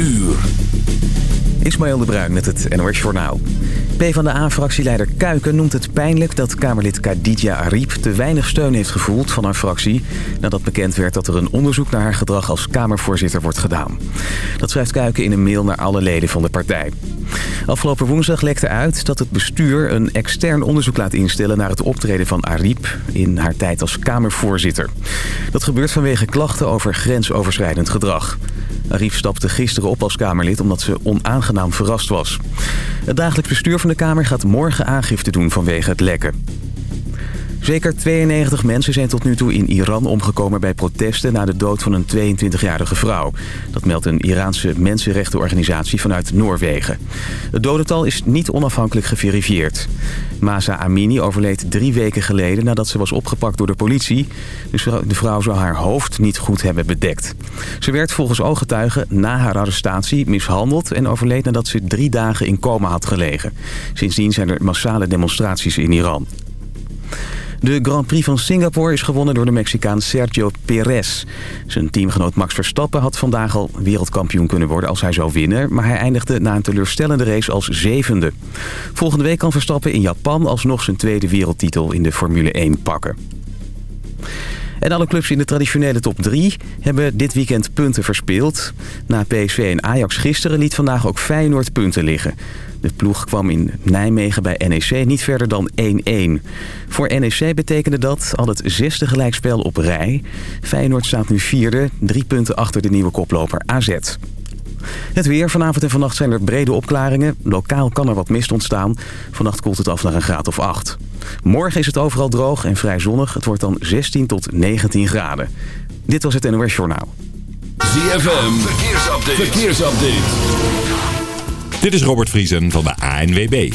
uur. Ismaël de Bruin met het NOS Journaal. PvdA-fractieleider Kuiken noemt het pijnlijk dat Kamerlid Khadija Ariep te weinig steun heeft gevoeld van haar fractie... nadat bekend werd dat er een onderzoek naar haar gedrag als Kamervoorzitter wordt gedaan. Dat schrijft Kuiken in een mail naar alle leden van de partij. Afgelopen woensdag lekte uit dat het bestuur een extern onderzoek laat instellen... naar het optreden van Ariep in haar tijd als Kamervoorzitter. Dat gebeurt vanwege klachten over grensoverschrijdend gedrag. Ariep stapte gisteren op als Kamerlid omdat ze onaangenaam verrast was. Het dagelijks bestuur van de Kamer gaat morgen aangifte doen vanwege het lekken. Zeker 92 mensen zijn tot nu toe in Iran omgekomen bij protesten na de dood van een 22-jarige vrouw. Dat meldt een Iraanse mensenrechtenorganisatie vanuit Noorwegen. Het dodental is niet onafhankelijk geverifieerd. Masa Amini overleed drie weken geleden nadat ze was opgepakt door de politie. De vrouw zou haar hoofd niet goed hebben bedekt. Ze werd volgens ooggetuigen na haar arrestatie mishandeld en overleed nadat ze drie dagen in coma had gelegen. Sindsdien zijn er massale demonstraties in Iran. De Grand Prix van Singapore is gewonnen door de Mexicaan Sergio Perez. Zijn teamgenoot Max Verstappen had vandaag al wereldkampioen kunnen worden als hij zou winnen... maar hij eindigde na een teleurstellende race als zevende. Volgende week kan Verstappen in Japan alsnog zijn tweede wereldtitel in de Formule 1 pakken. En alle clubs in de traditionele top 3 hebben dit weekend punten verspeeld. Na PSV en Ajax gisteren liet vandaag ook Feyenoord punten liggen. De ploeg kwam in Nijmegen bij NEC niet verder dan 1-1. Voor NEC betekende dat al het zesde gelijkspel op rij. Feyenoord staat nu vierde, drie punten achter de nieuwe koploper AZ. Het weer. Vanavond en vannacht zijn er brede opklaringen. Lokaal kan er wat mist ontstaan. Vannacht koelt het af naar een graad of 8. Morgen is het overal droog en vrij zonnig. Het wordt dan 16 tot 19 graden. Dit was het NOS Journaal. ZFM. Verkeersupdate. Verkeersupdate. Dit is Robert Vriesen van de ANWB.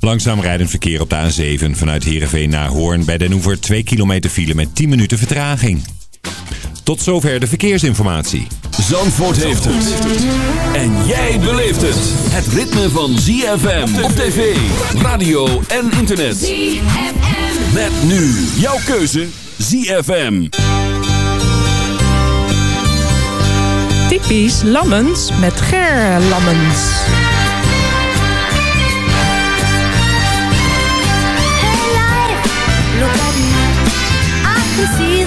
Langzaam rijdend verkeer op de A7 vanuit Heerenveen naar Hoorn bij Den Oever 2 kilometer file met 10 minuten vertraging. Tot zover de verkeersinformatie. Zandvoort heeft het. En jij beleeft het. Het ritme van ZFM op tv, radio en internet. ZFM. Met nu jouw keuze ZFM. Typisch Lammens met Ger Lammens. can see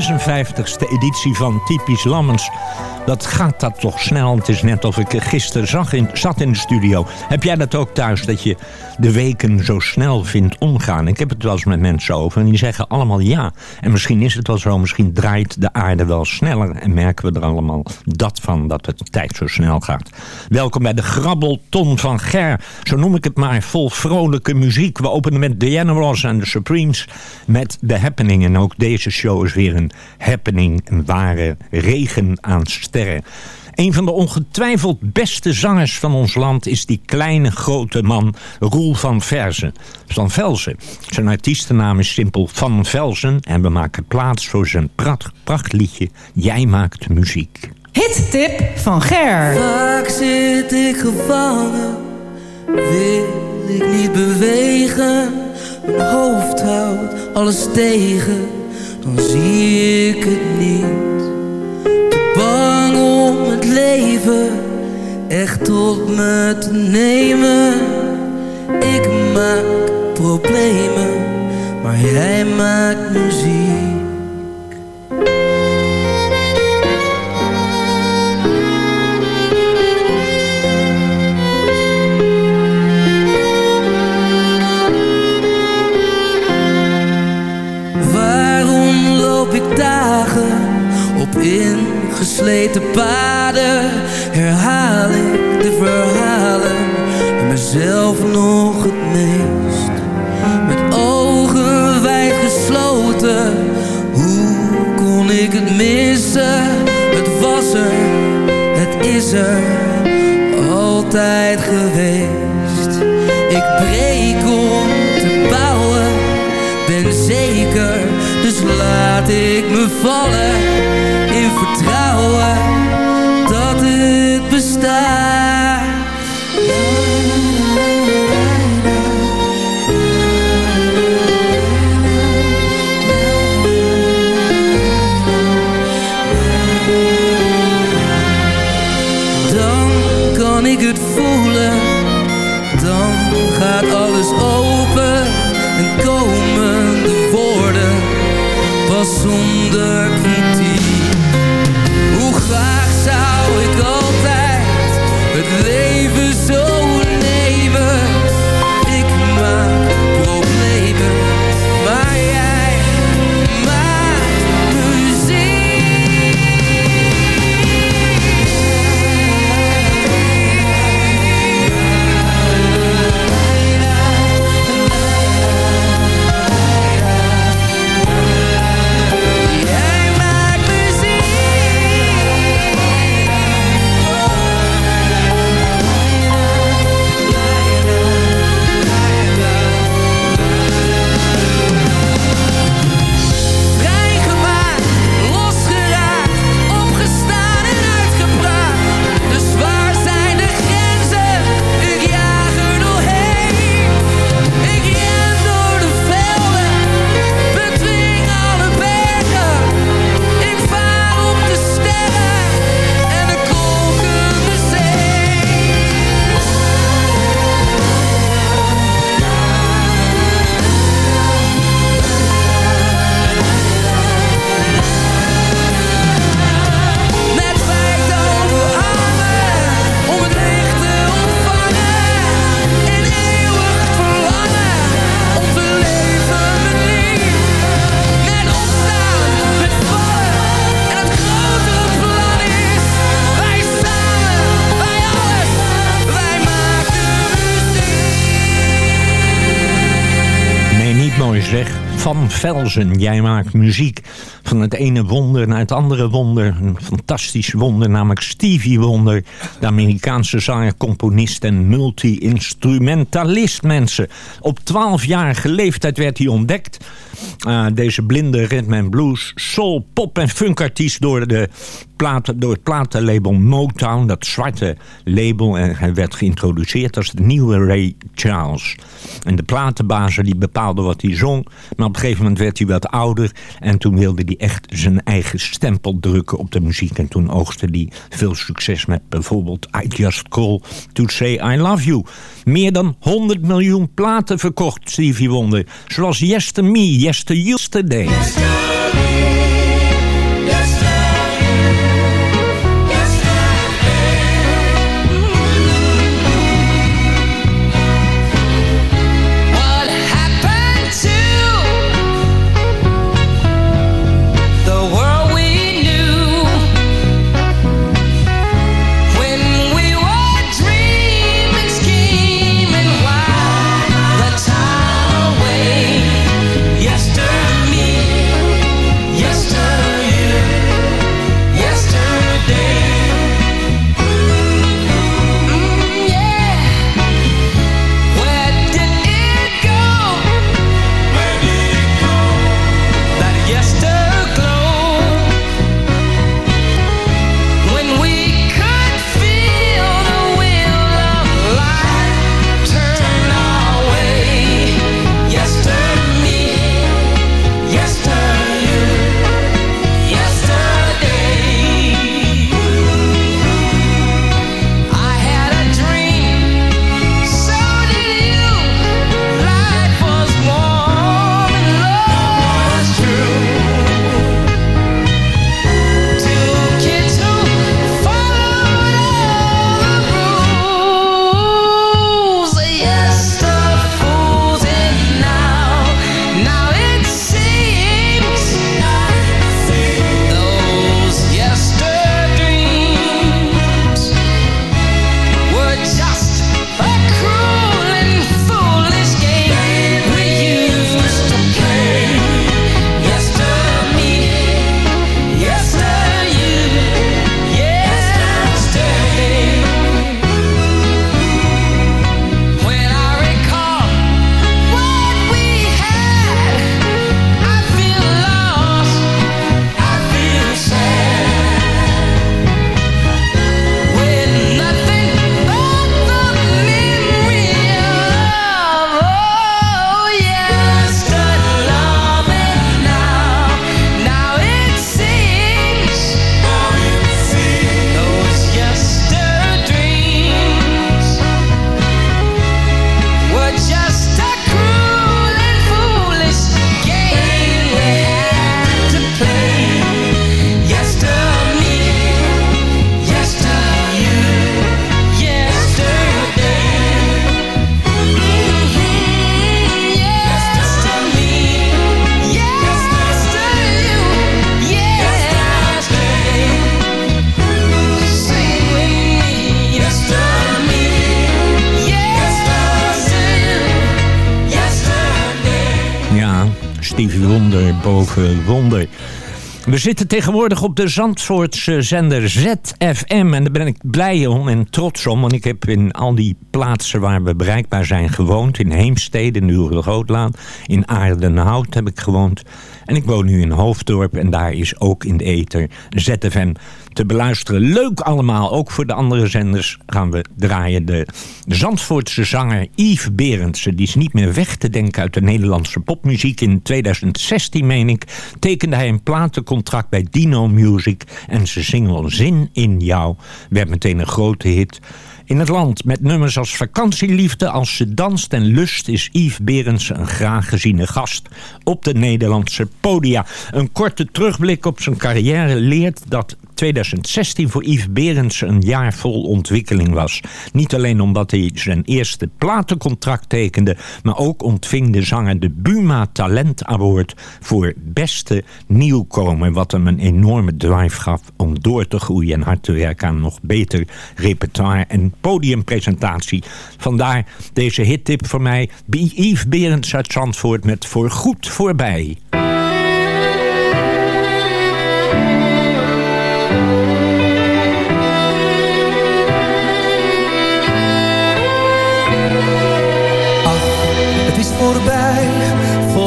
56e editie van Typisch Lammens. Dat gaat dat toch snel. Het is net of ik gisteren zag in, zat in de studio. Heb jij dat ook thuis, dat je de weken zo snel vindt omgaan? Ik heb het wel eens met mensen over en die zeggen allemaal ja. En misschien is het wel zo, misschien draait de aarde wel sneller... en merken we er allemaal dat van, dat het tijd zo snel gaat. Welkom bij de Grabbelton van Ger. Zo noem ik het maar, vol vrolijke muziek. We openen met Diana Ross en de Supremes met The Happening. En ook deze show is weer een happening, een ware regen aan sterren. Een van de ongetwijfeld beste zangers van ons land is die kleine grote man Roel van Verzen. Van Velzen. Zijn artiestennaam is simpel Van Velzen en we maken plaats voor zijn pracht, prachtliedje Jij maakt muziek. Hittip van Ger. Vaak zit ik gevangen, wil ik niet bewegen. Mijn hoofd houdt alles tegen, dan zie ik het niet. Leven echt tot me te nemen. Ik maak problemen, maar jij maakt muziek. Waarom ingesleten paden? Herhaal ik de verhalen en mezelf nog het meest? Met ogen wijd gesloten, hoe kon ik het missen? Het was er, het is er, altijd geweest. Ik breek om te bouwen ben zeker, dus laat ik me vallen Van Velzen, jij maakt muziek. Van het ene wonder naar het andere wonder. Een fantastisch wonder, namelijk Stevie Wonder. De Amerikaanse zanger, componist en multi-instrumentalist, mensen. Op 12-jarige leeftijd werd hij ontdekt. Uh, deze blinde rhythm and blues, soul, pop en funkartiest door, de platen, door het platenlabel Motown. Dat zwarte label. En hij werd geïntroduceerd als de nieuwe Ray Charles. En de platenbazen die bepaalden wat hij zong. Maar op een gegeven moment werd hij wat ouder. En toen wilde hij echt zijn eigen stempel drukken op de muziek. En toen oogste hij veel succes met bijvoorbeeld I Just Call To Say I Love You. Meer dan 100 miljoen platen verkocht, Stevie Wonder. Zoals Yesterday Me, Yesterday. Stevie Wonder boven Wonder. We zitten tegenwoordig op de Zandvoortse zender ZFM. En daar ben ik blij om en trots om. Want ik heb in al die plaatsen waar we bereikbaar zijn gewoond. In Heemstede, in de Grootlaan. In Aardenhout heb ik gewoond. En ik woon nu in Hoofddorp. En daar is ook in de ether ZFM te beluisteren. Leuk allemaal, ook voor de andere zenders gaan we draaien. De Zandvoortse zanger Yves Berendsen, die is niet meer weg te denken uit de Nederlandse popmuziek. In 2016, meen ik, tekende hij een platencontract bij Dino Music en zijn single Zin in Jou werd meteen een grote hit in het land. Met nummers als Vakantieliefde, Als ze danst en lust... is Yves Berendsen een graag geziene gast op de Nederlandse podia. Een korte terugblik op zijn carrière leert dat 2016 voor Yves Berendsen een jaar vol ontwikkeling was. Niet alleen omdat hij zijn eerste platencontract tekende... maar ook ontving de zanger de Buma Talent Award... voor beste nieuwkomer... wat hem een enorme drive gaf om door te groeien... en hard te werken aan nog beter repertoire en podiumpresentatie. Vandaar deze hittip voor mij. Yves Berends uit Zandvoort met Voor Goed Voorbij.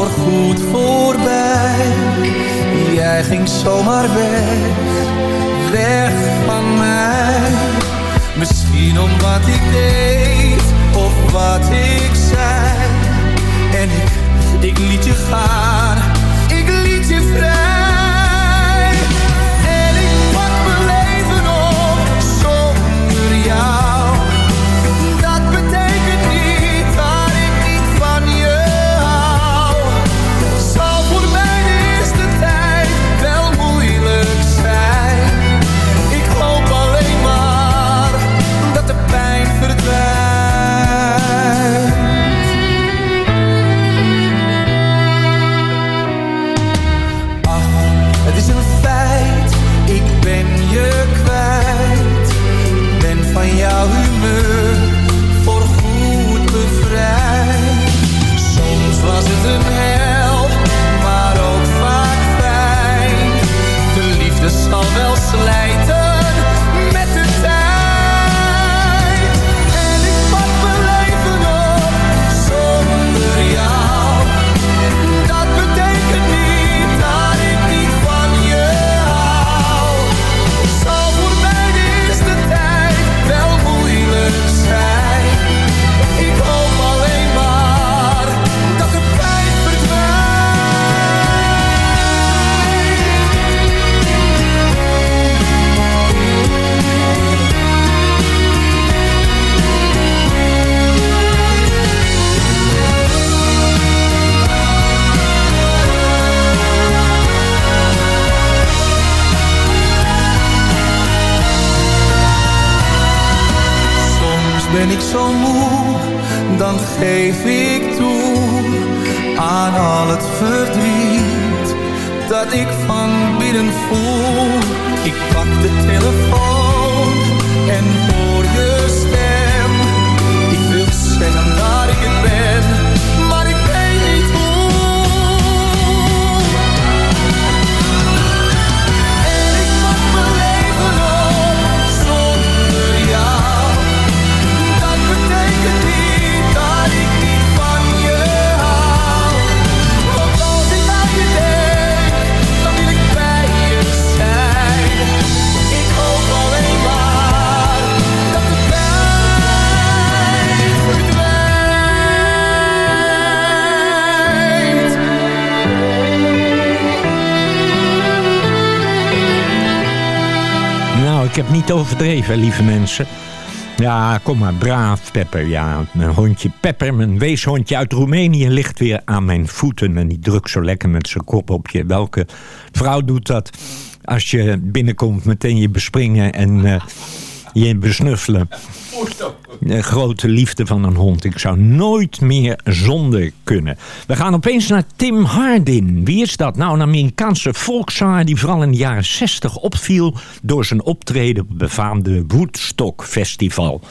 Voorgoed voorbij. Jij ging zomaar weg, weg van mij. Misschien om wat ik deed of wat ik overdreven, lieve mensen. Ja, kom maar, braaf, Pepper. Ja, mijn hondje Pepper, mijn weeshondje uit Roemenië... ligt weer aan mijn voeten en die drukt zo lekker met zijn kop op je. Welke vrouw doet dat als je binnenkomt meteen je bespringen en eh, je besnuffelen? De grote liefde van een hond. Ik zou nooit meer zonder kunnen. We gaan opeens naar Tim Hardin. Wie is dat? Nou, een Amerikaanse volkszanger die vooral in de jaren 60 opviel... door zijn optreden op het befaamde Woodstock Festival.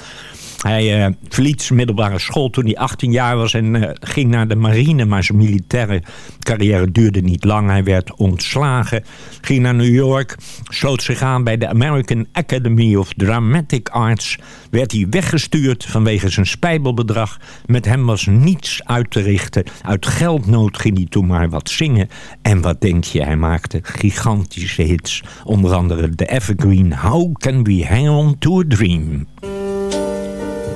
Hij uh, verliet zijn middelbare school toen hij 18 jaar was en uh, ging naar de marine. Maar zijn militaire carrière duurde niet lang. Hij werd ontslagen, ging naar New York, sloot zich aan bij de American Academy of Dramatic Arts. Werd hij weggestuurd vanwege zijn spijbelbedrag. Met hem was niets uit te richten. Uit geldnood ging hij toen maar wat zingen. En wat denk je, hij maakte gigantische hits. Onder andere de Evergreen How Can We Hang On To A Dream.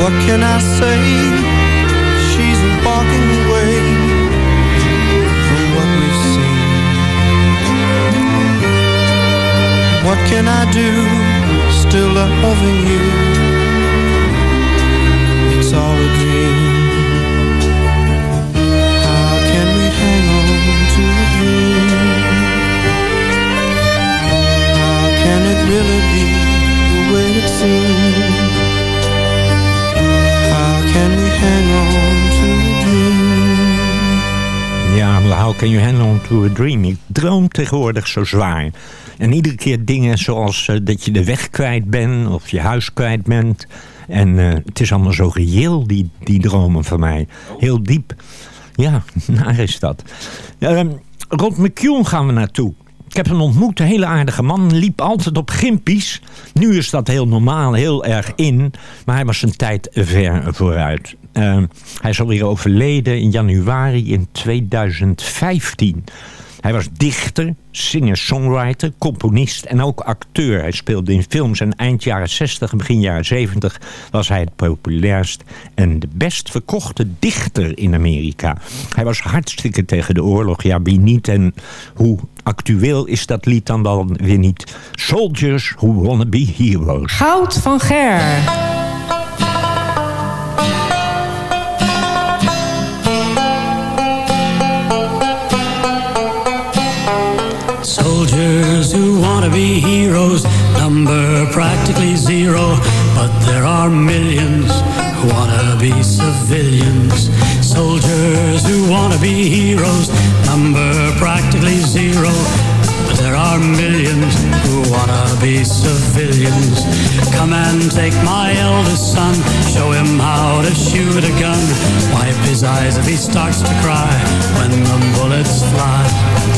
What can I say? She's walking away from what we've seen. What can I do? Still loving you. It's all a dream. How can we hang on to a? How can it really Ja, how can you hang on to a dream? Ik droom tegenwoordig zo zwaar. En iedere keer dingen zoals uh, dat je de weg kwijt bent of je huis kwijt bent. En uh, het is allemaal zo reëel, die, die dromen van mij. Heel diep. Ja, naar is dat. Uh, Rod McCune gaan we naartoe. Ik heb hem ontmoet, een hele aardige man. Liep altijd op gimpies. Nu is dat heel normaal, heel erg in. Maar hij was zijn tijd ver vooruit. Uh, hij is alweer overleden in januari in 2015. Hij was dichter, singer-songwriter, componist en ook acteur. Hij speelde in films en eind jaren 60 en begin jaren 70 was hij het populairst en de best verkochte dichter in Amerika. Hij was hartstikke tegen de oorlog, ja wie niet en hoe actueel is dat lied dan dan weer niet. Soldiers who wanna be heroes. Goud van Ger. To be heroes number practically zero, but there are millions who want to be civilians. Soldiers who want to be heroes number practically zero, but there are millions who want to be civilians. Come and take my eldest son, show him how to shoot a gun. Wipe his eyes if he starts to cry when the bullets fly.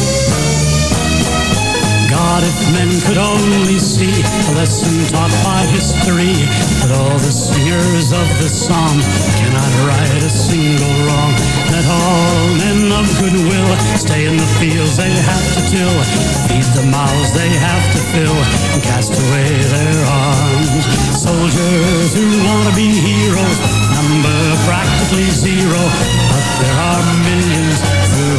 If men could only see. A lesson taught by history. That all the singers of the psalm cannot right a single wrong. That all men of goodwill stay in the fields they have to till, feed the mouths they have to fill, and cast away their arms. Soldiers who want to be heroes. Number practically zero, but there are millions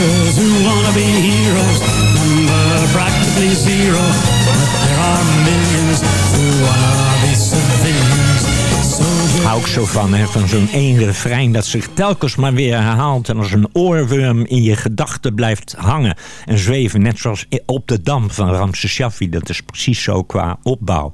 Who want to be heroes number practically zero, but there are millions who want to be civilians. Hou ik zo van, hè, van zo'n één refrein dat zich telkens maar weer herhaalt... en als een oorworm in je gedachten blijft hangen en zweven. Net zoals op de dam van Ramses Shaffi. Dat is precies zo qua opbouw.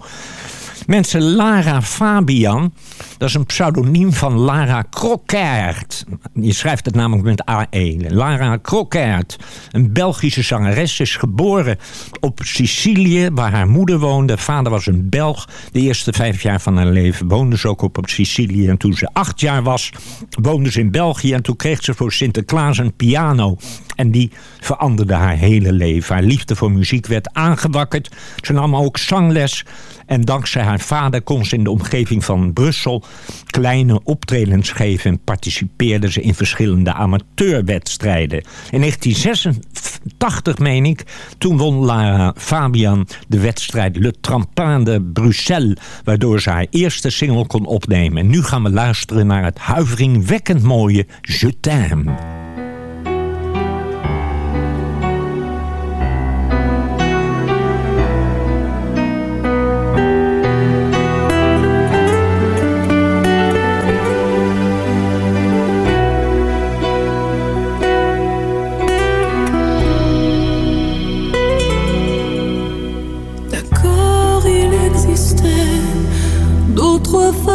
Mensen, Lara Fabian, dat is een pseudoniem van Lara Crockert. Je schrijft het namelijk met AE. Lara Crockert, een Belgische zangeres, is geboren op Sicilië, waar haar moeder woonde. Vader was een Belg. De eerste vijf jaar van haar leven woonde ze ook op, Sicilië. En toen ze acht jaar was, woonde ze in België. En toen kreeg ze voor Sinterklaas een piano. En die veranderde haar hele leven. Haar liefde voor muziek werd aangewakkerd. Ze nam ook zangles. En dankzij haar vader kon ze in de omgeving van Brussel kleine optredens geven en participeerde ze in verschillende amateurwedstrijden. In 1986, meen ik, toen won Lara Fabian de wedstrijd Le Trampin de Bruxelles, waardoor ze haar eerste single kon opnemen. En nu gaan we luisteren naar het huiveringwekkend mooie Je t'aime.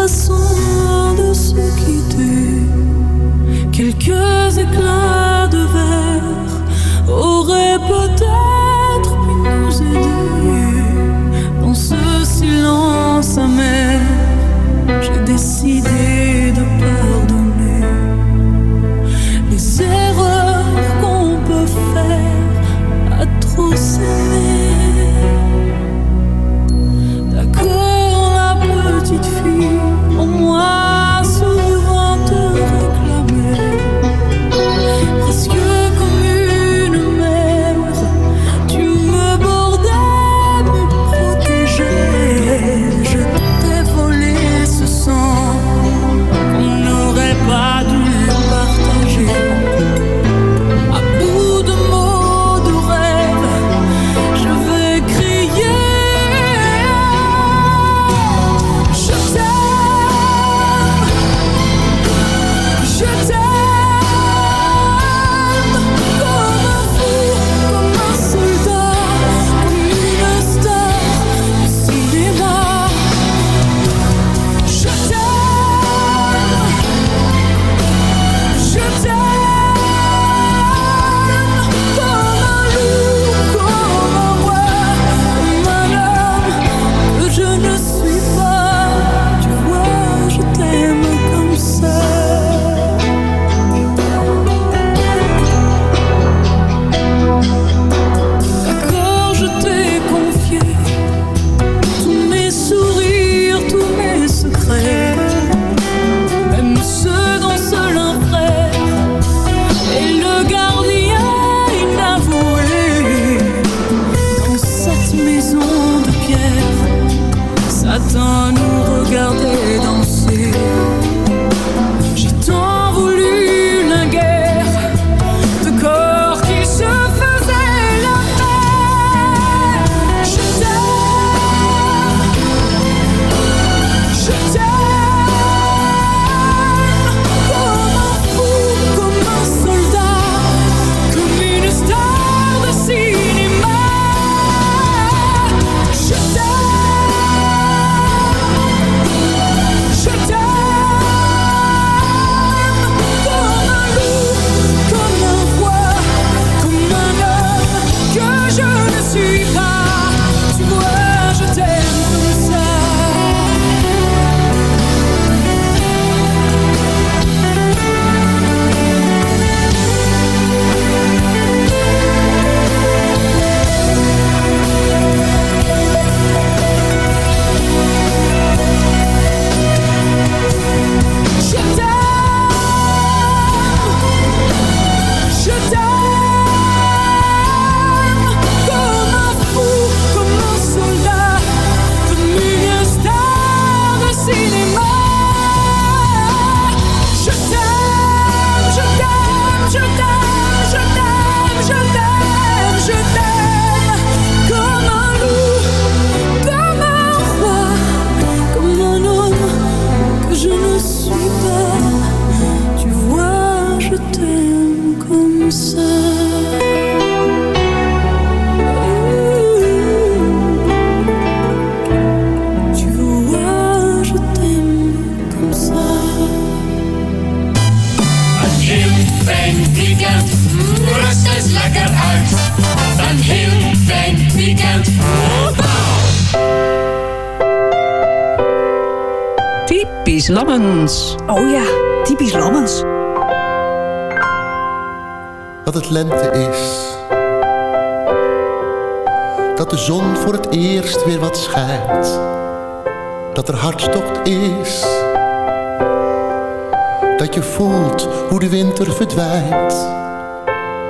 Façons de se quitter. Quelques éclats de verre auraient peut-être pu nous aider. Dans ce silence amer, j'ai décidé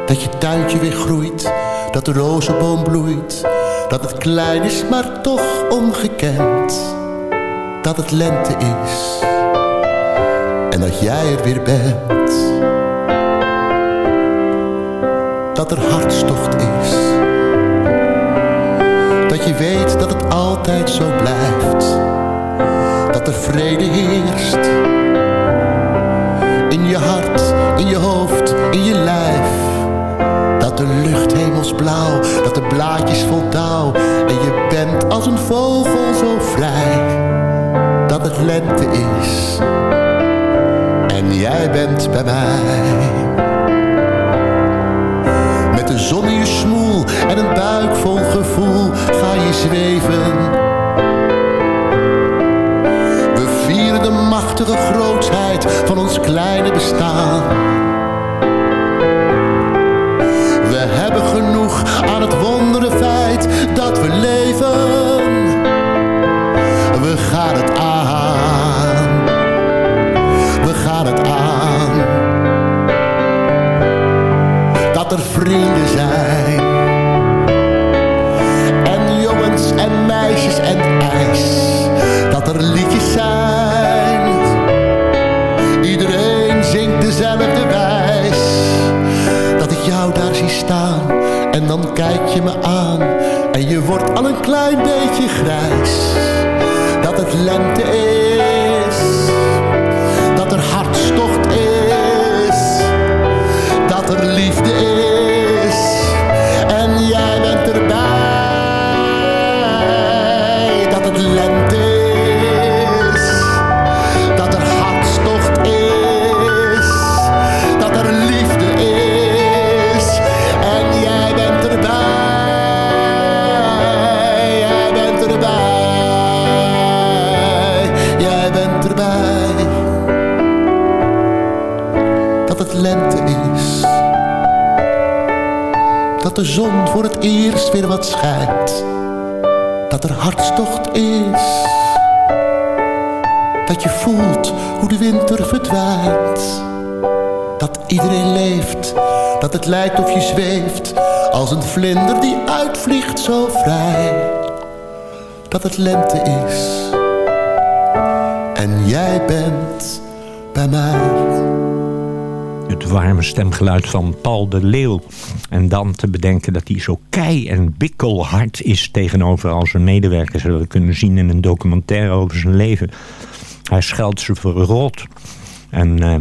Dat je tuintje weer groeit. Dat de rozenboom bloeit. Dat het klein is, maar toch ongekend. Dat het lente is. En dat jij er weer bent. Dat er hartstocht is. Dat je weet dat het altijd zo blijft. Dat er vrede heerst. In je hart, in je hoofd, in je lijf. De lucht hemelsblauw, dat de blaadjes vol dauw. En je bent als een vogel zo vrij. Dat het lente is. En jij bent bij mij. Met de zon in je smoel en een buik vol gevoel ga je zweven. We vieren de machtige grootheid van ons kleine bestaan. Dat er vrienden zijn. En jongens en meisjes en ijs. Dat er liedjes zijn. Iedereen zingt dezelfde wijs. Dat ik jou daar zie staan. En dan kijk je me aan. En je wordt al een klein beetje grijs. Dat het lente is. De zon voor het eerst weer wat schijnt. Dat er hartstocht is. Dat je voelt hoe de winter verdwijnt. Dat iedereen leeft. Dat het lijkt of je zweeft. Als een vlinder die uitvliegt zo vrij. Dat het lente is. En jij bent bij mij. Het warme stemgeluid van Paul de Leeuw. En dan te bedenken dat hij zo kei en bikkelhard is tegenover al zijn medewerkers. Dat we kunnen zien in een documentaire over zijn leven. Hij scheldt ze voor rot. En eh,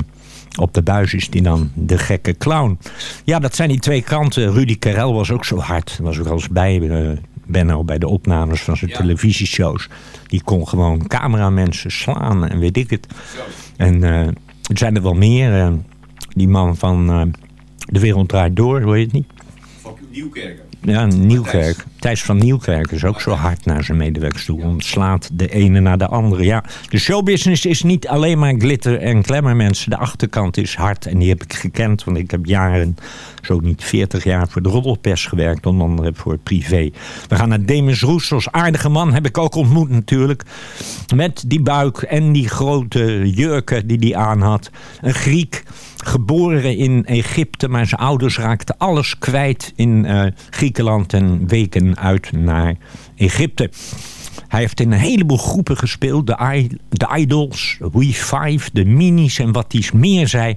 op de buis is hij dan de gekke clown. Ja, dat zijn die twee kanten. Rudy Karel was ook zo hard. Was ook al eens bij uh, Benno bij de opnames van zijn televisieshows. Die kon gewoon cameramensen slaan en weet ik het. En uh, er zijn er wel meer. Die man van De Wereld Draait Door, hoor je het niet? Nieuwkerk. Ja, Nieuwkerk. Thijs van Nieuwkerk is ook zo hard naar zijn medewerkers toe. Ontslaat de ene naar de andere. Ja, de showbusiness is niet alleen maar glitter en glamour mensen. De achterkant is hard en die heb ik gekend. Want ik heb jaren, zo niet 40 jaar, voor de roddelpers gewerkt. Onder andere voor privé. We gaan naar Demis Roes. Als aardige man heb ik ook ontmoet natuurlijk. Met die buik en die grote jurken die hij aan had. Een Griek geboren in Egypte, maar zijn ouders raakten alles kwijt in uh, Griekenland en weken uit naar Egypte. Hij heeft in een heleboel groepen gespeeld. De, Idols, We Five, de Minis en wat iets meer zei.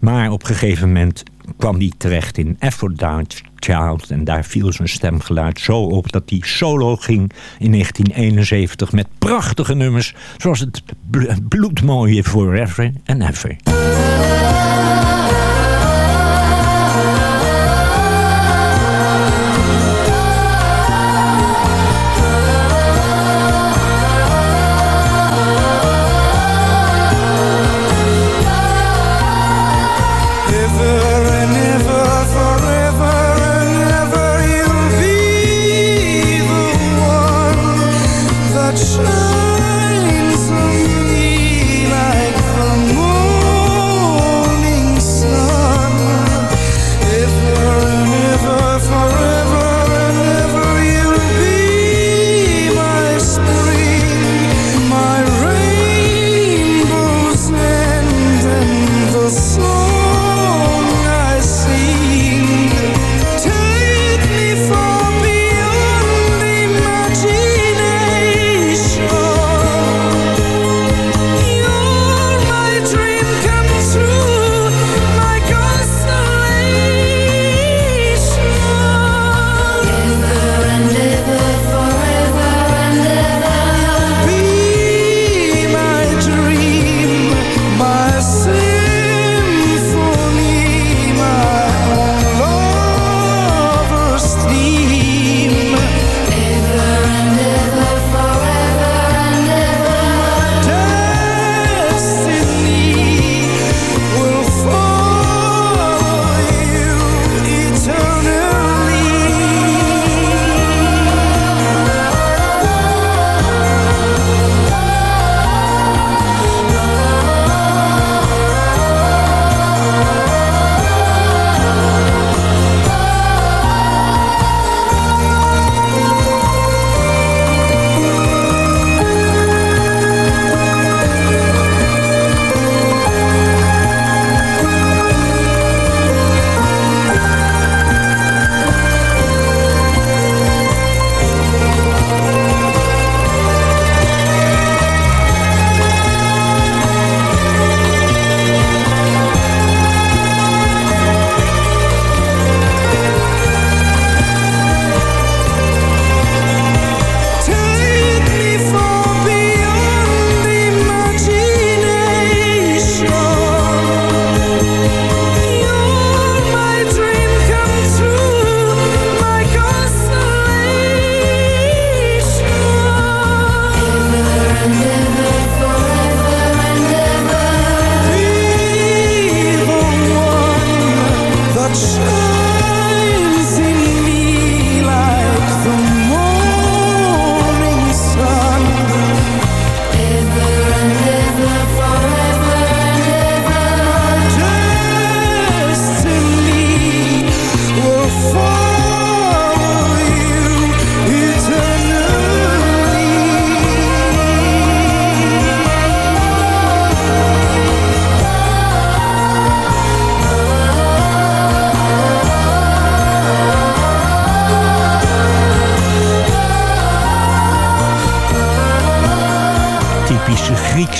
Maar op een gegeven moment kwam hij terecht in Aphrodite Child. En daar viel zijn stemgeluid zo op dat hij solo ging in 1971 met prachtige nummers. Zoals het bloedmooie Forever and Ever.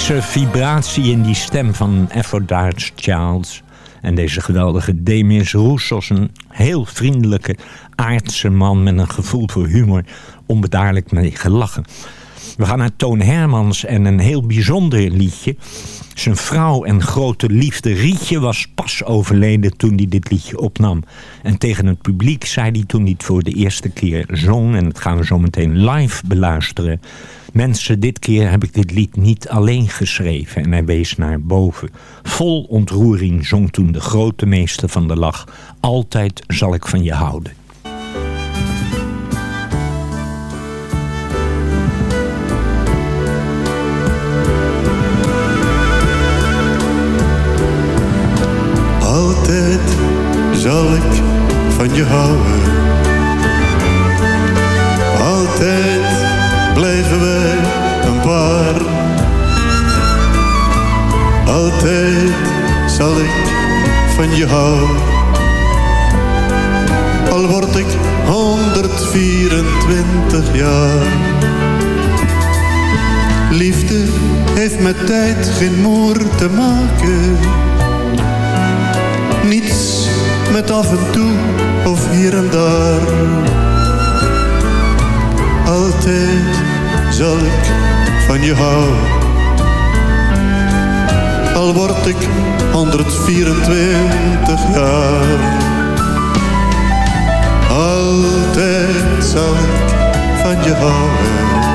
Vibratie in die stem van Aphrodite Childs. En deze geweldige Demis Roussos, een heel vriendelijke aardse man met een gevoel voor humor, onbedaarlijk mee gelachen. We gaan naar Toon Hermans en een heel bijzonder liedje. Zijn vrouw en grote liefde Rietje was pas overleden toen hij dit liedje opnam. En tegen het publiek zei hij toen hij het voor de eerste keer zong... en dat gaan we zo meteen live beluisteren... Mensen, dit keer heb ik dit lied niet alleen geschreven en hij wees naar boven. Vol ontroering zong toen de grote meester van de lach. Altijd zal ik van je houden. Zal ik van je houden. Altijd blijven wij een paar. Altijd zal ik van je houden. Al word ik 124 jaar. Liefde heeft met tijd geen moer te maken. Niets met af en toe of hier en daar. Altijd zal ik van je houden. Al word ik 124 jaar. Altijd zal ik van je houden.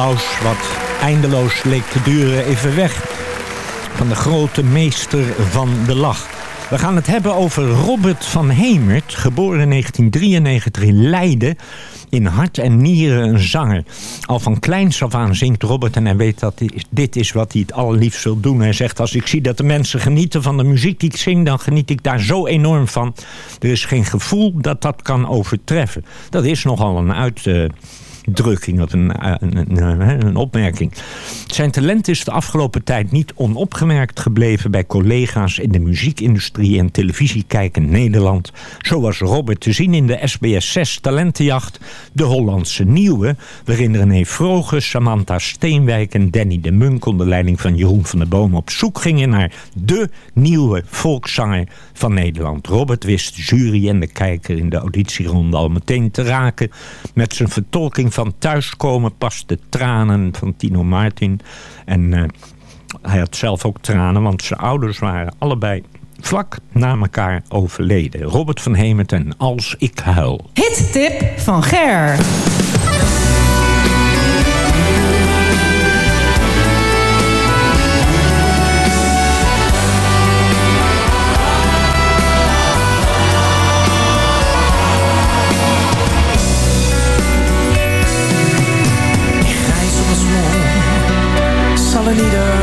Wat eindeloos leek te duren even weg. Van de grote meester van de lach. We gaan het hebben over Robert van Hemert, geboren in 1993 in Leiden. In hart en nieren een zanger. Al van kleins af aan zingt Robert en hij weet dat dit is wat hij het allerliefst wil doen. Hij zegt, als ik zie dat de mensen genieten van de muziek die ik zing... dan geniet ik daar zo enorm van. Er is geen gevoel dat dat kan overtreffen. Dat is nogal een uit... eh, drukking een, eh, een, een, een, een opmerking. Zijn talent is de afgelopen tijd niet onopgemerkt gebleven bij collega's in de muziekindustrie en televisiekijk in Nederland. Zo was Robert te zien in de SBS 6 Talentenjacht, de Hollandse Nieuwe, waarin René Vroger, Samantha Steenwijk en Danny de Munk onder leiding van Jeroen van der Boom op zoek gingen naar de nieuwe volkszanger van Nederland. Robert wist de jury en de kijker in de auditieronde al meteen te raken met zijn vertolking van Thuiskomen past de tranen van Tino Martin. En eh, hij had zelf ook tranen, want zijn ouders waren allebei vlak na elkaar overleden. Robert van Hemert en Als ik huil. Hittip van Ger. Grijs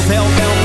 wel held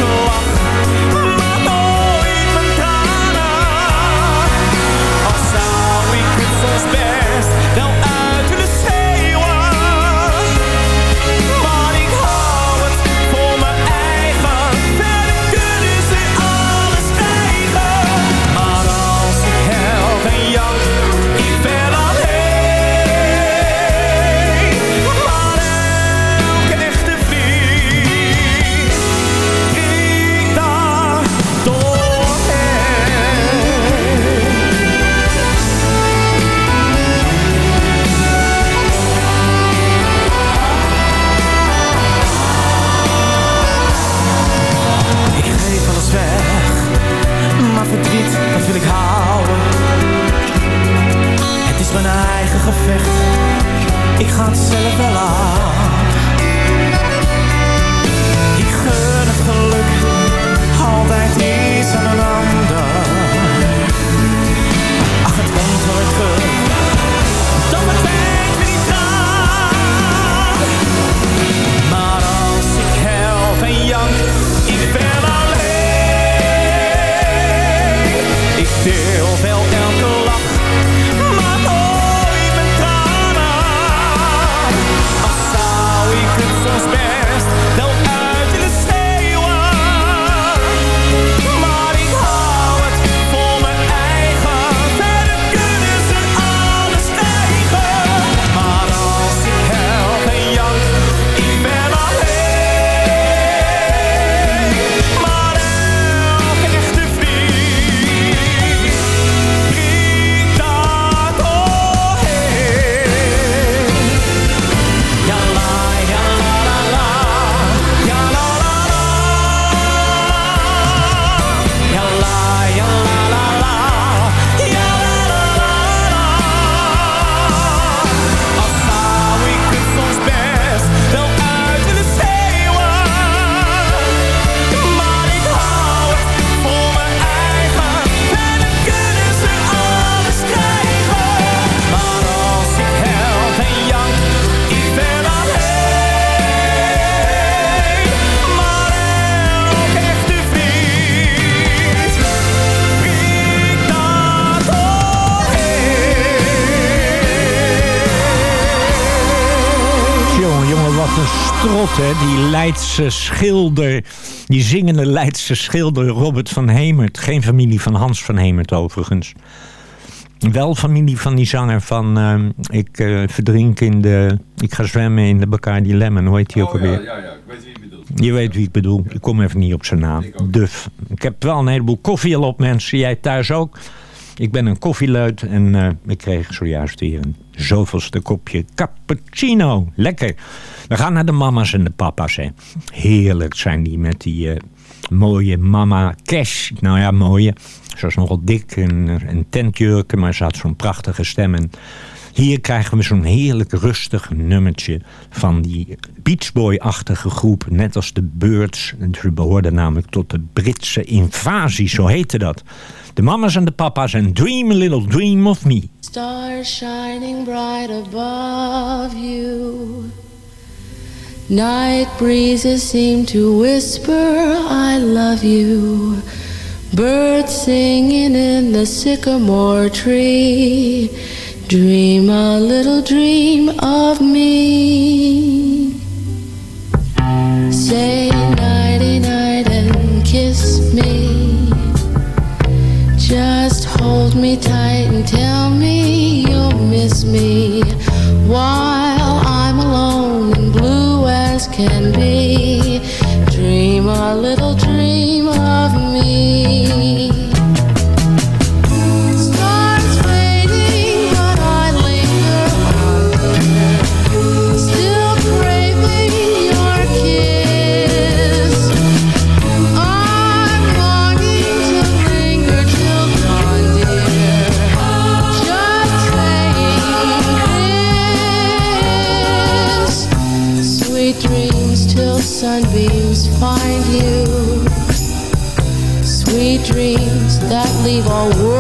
Leidse schilder, die zingende Leidse schilder Robert van Hemert. Geen familie van Hans van Hemert, overigens. Wel familie van die zanger van... ehm, ik eh, verdrink in de... Ik ga zwemmen in de Bacardi Lemon. Hoe heet die ook alweer? Oh, Ja, ja, ik weet wie je bedoelt. Je weet wie ik bedoel. Ik kom even niet op zijn naam. Duf. Ik heb wel een heleboel koffie al op, mensen. Jij thuis ook. Ik ben een koffieleut en eh, ik kreeg zojuist weer een zoveelste kopje cappuccino. Lekker. We gaan naar de mama's en de papa's. Hè. Heerlijk zijn die met die eh, mooie mama cash. Nou ja, mooie. Ze was nogal dik en een tentjurken, maar ze had zo'n prachtige stem. En hier krijgen we zo'n heerlijk rustig nummertje van die Beach Boy-achtige groep. Net als de Birds. Ze behoorden namelijk tot de Britse invasie, zo heette dat. De mama's en de papa's en Dream a Little Dream of Me. Stars shining bright above you. Night breezes seem to whisper, I love you. Birds singing in the sycamore tree. Dream a little dream of me. Say nighty night and kiss me tight and tell me you'll miss me while I'm alone and blue as can be. leave our world.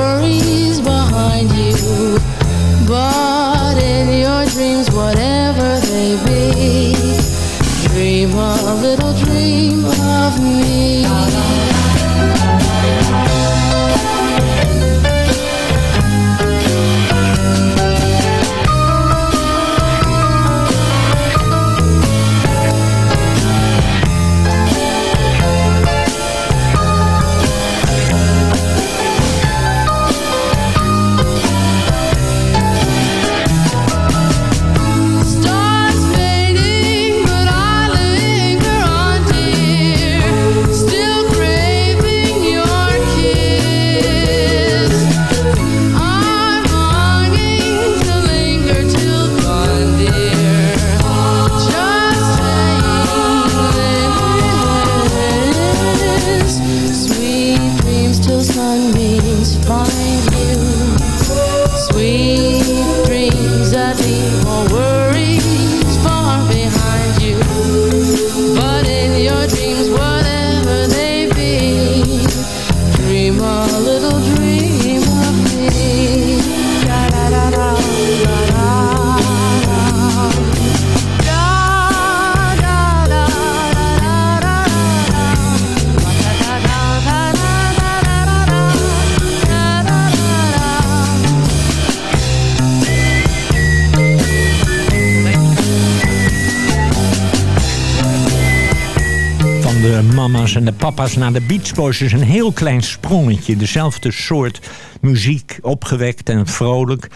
De papa's naar de Beach Boys is een heel klein sprongetje. Dezelfde soort muziek, opgewekt en vrolijk.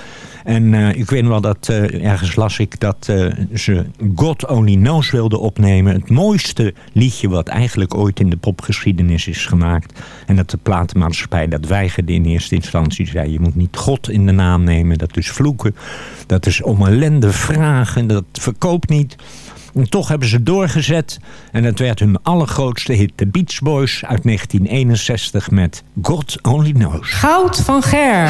En uh, ik weet wel dat, uh, ergens las ik dat uh, ze God Only Knows wilden opnemen. Het mooiste liedje wat eigenlijk ooit in de popgeschiedenis is gemaakt. En dat de platenmaatschappij dat weigerde in eerste instantie. Zei je moet niet God in de naam nemen, dat is vloeken. Dat is om ellende vragen, dat verkoopt niet. En toch hebben ze doorgezet. En het werd hun allergrootste hit. The Beach Boys uit 1961 met God Only Knows. Goud van Ger.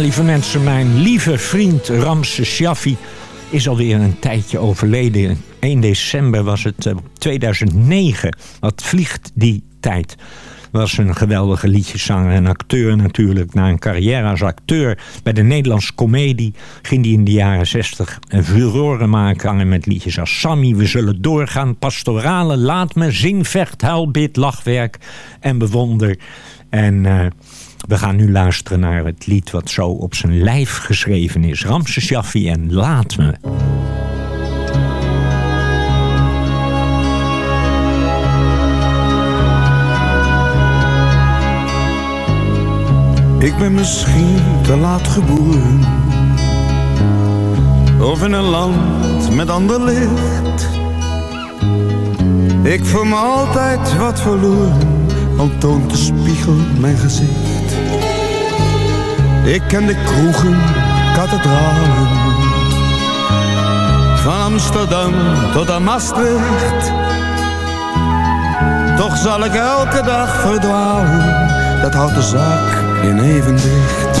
Lieve mensen, mijn lieve vriend Ramse Shaffi is alweer een tijdje overleden. 1 december was het eh, 2009. Wat vliegt die tijd? Was een geweldige liedjeszanger en acteur natuurlijk. Na een carrière als acteur bij de Nederlandse komedie... ging hij in de jaren 60 een furoren maken met liedjes als Sammy, We Zullen Doorgaan... Pastorale, Laat Me, Zing, Vecht, Huilbid, Lachwerk en Bewonder... En eh, we gaan nu luisteren naar het lied wat zo op zijn lijf geschreven is. Ramses Jaffi en Laat Me. Ik ben misschien te laat geboren. Of in een land met ander licht. Ik voel me altijd wat verloren, al toont de spiegel mijn gezicht. Ik ken de kroegen, kathedralen. Van Amsterdam tot aan Maastricht. Toch zal ik elke dag verdwalen, dat houdt de zaak in evenwicht.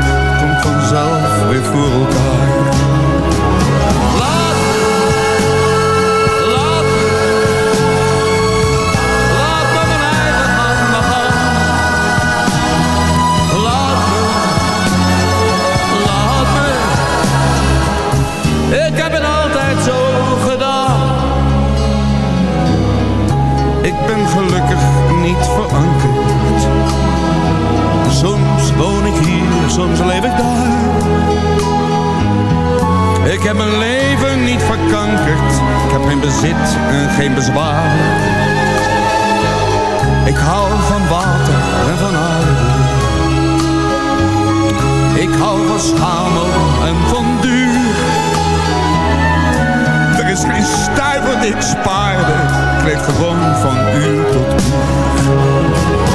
Komt vanzelf weer voor elkaar. Laat Laat Laat me mijn eigen gang maar gaan. Laat me, laat me. Ik heb het altijd zo gedaan. Ik ben gelukkig niet verankerd. Soms leef ik daar. Ik heb mijn leven niet verkankerd. Ik heb geen bezit en geen bezwaar. Ik hou van water en van aarde. Ik hou van schamel en van duur. Er is geen stuiver die ik spaarde. Ik leef gewoon van uur tot uur.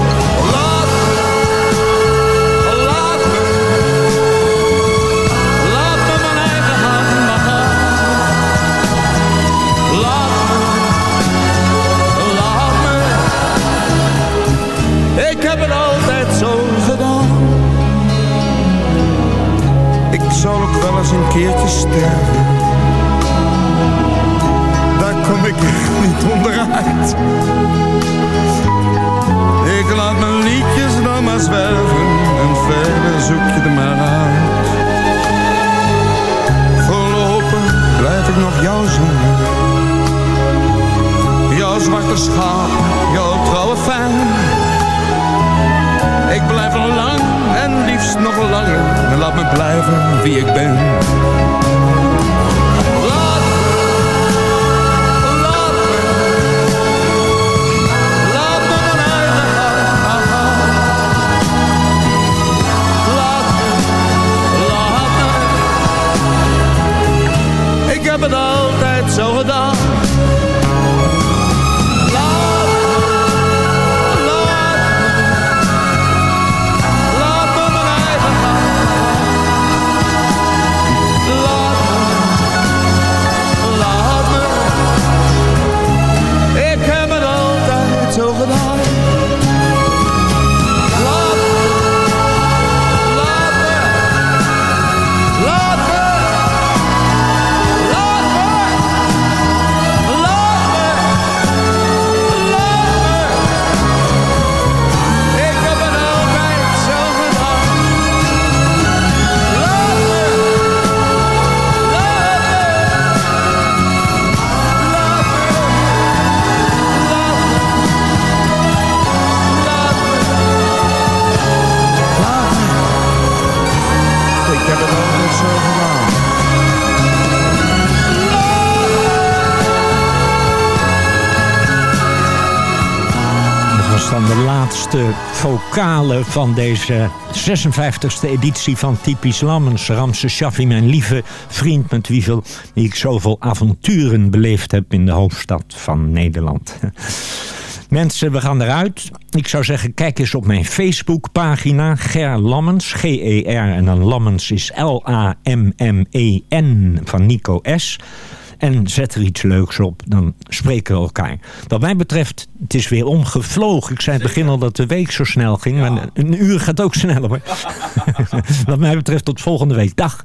Eens een keertje sterven. Daar kom ik echt niet onderuit. Ik laat mijn liedjes dan maar zwerven en verder zoek je er maar uit. Voorlopig blijf ik nog jou zingen. Jouw zwarte schaap, jouw trouwe fan. Ik blijf lang en liefst nog langer. Laat me blijven wie ik ben. Laatste vocale van deze 56e editie van Typisch Lammens. Ramse Shaffi, mijn lieve vriend met wie veel, wie ik zoveel avonturen beleefd heb in de hoofdstad van Nederland. Mensen, we gaan eruit. Ik zou zeggen, kijk eens op mijn Facebookpagina. Ger Lammens, G-E-R en dan Lammens is L-A-M-M-E-N van Nico S. En zet er iets leuks op, dan spreken we elkaar. Wat mij betreft, het is weer omgevlogen. Ik zei het begin al dat de week zo snel ging. Maar een uur gaat ook sneller. Wat mij betreft tot volgende week. Dag.